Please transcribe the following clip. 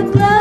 good love.